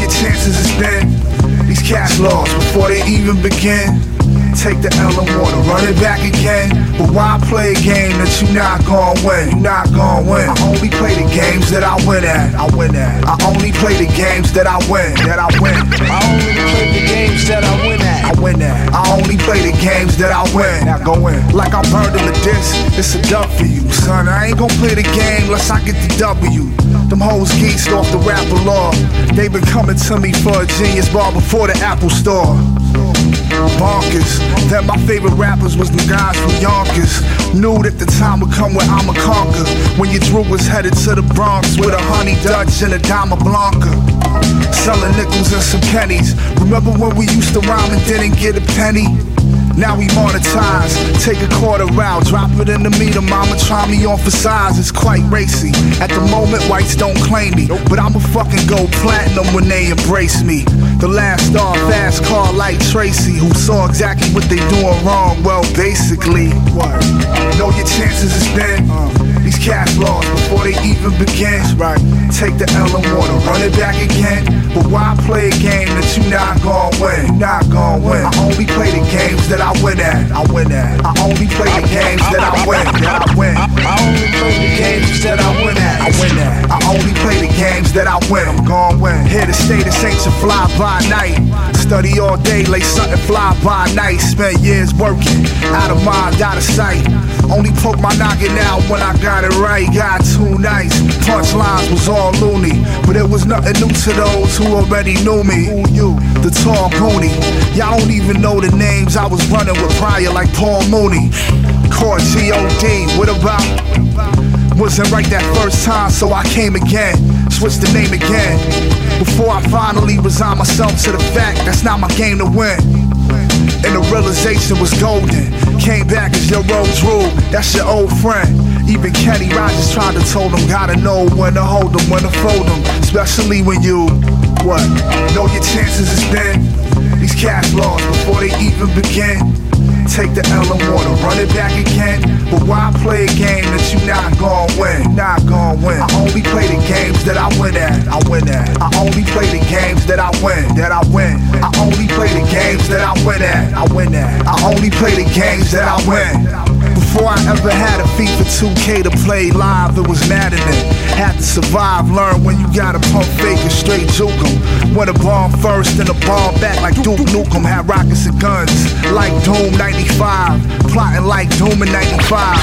your chances is thin. These cats lost before they even begin. Take the L and wanna run it back again. But why play a game that you not gon' win? You not gon' win. I only play the games that I win at. I win at. I only play the games that I win. That I win. I only play the games that I win. I win at. I only play the games that I win. Now go in. Like I'm burned in the disc. It's a dub for you, son. I ain't gon' play the game unless I get the W. Them hoes geeked off the rapper law. They been coming to me for a genius bar before the Apple Store. Bonkers. Then my favorite rappers was the guys from Yonkers. Knew that the time would come where I'ma conquer. When your Drew was headed to the Bronx with a honey Dutch and a Dama Blanca. Selling nickels and some pennies. Remember when we used to rhyme and didn't get a penny? Now we monetize. Take a quarter out, drop it in the meter. Mama try me on for size. It's quite racy. At the moment, whites don't claim me. But I'ma fucking go platinum when they embrace me. The last star, fast car like Tracy, who saw exactly what they doing wrong. Well, basically, what? Know your chances is thin. Uh. Cats lost before they even begin. Right. Take the L and wanna run it back again. But why play a game that you not gon' win? Not gon' win. I only play the games that I win at. I win at. I only play the games that I win. That I win. I only play the games that I win at. I win at. I only play the games that I win. I'm gon' win. Here to stay, this ain't to fly by night. Study all day, lay something fly by night. Spent years working, out of mind, out of sight. Only poke my noggin out when I got it right. Got too nice. Punchlines was all loony, but it was nothing new to those who already knew me. Who you? The tall goonie. Y'all don't even know the names I was running with prior, like Paul Mooney. Court G.O.D. What about? Wasn't right that first time, so I came again. Switched the name again. Before I finally resigned myself to the fact that's not my game to win. And the realization was golden. Came back as your Rose Rule, that's your old friend. Even Kenny Rogers tried to told him, gotta know when to hold them, when to fold them. Especially when you, what? Know your chances is thin. These cats lost before they even begin. Take the L and wanna run it back again. But why play a game that you not gon' win? Not gon' win. I only play the games that I win at. I win at. I only play the games that I win. That I win. I only play the games that I win at. I win at. I only play the games that I win. Before I ever had a FIFA 2K to play live, it was maddening. Had to survive, learn when you gotta pump fake and straight juke 'em. When a bomb first, then a bomb back like Duke Nukem. Had rockets and guns like Doom 95. Plotting like Doom in 95.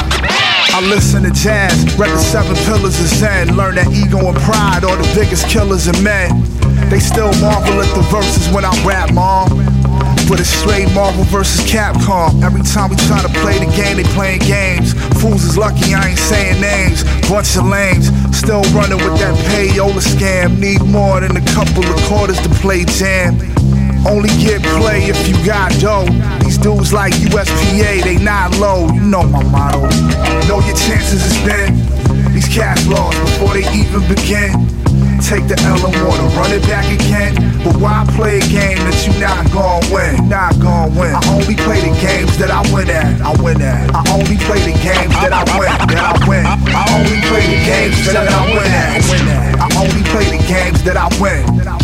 I listen to jazz, read the seven pillars of Zen. Learn that ego and pride are the biggest killers in men. They still marvel at the verses when I rap, mom. But it's straight Marvel versus Capcom. Every time we try to play the game, they playing games. Fools is lucky I ain't saying names. Bunch of lames, still running with that payola scam. Need more than a couple of quarters to play jam. Only get play if you got dough. These dudes like USPA, they not low. You know my motto. Know your chances is thin. These cash lost before they even begin. Take the L and wanna run it back again. But why play a game that you not gon' win? Not gon' win. I only play the games that I win at. I win at. I only play the games that I win. That I win. I only play the games that I win at. I only play the games that I win.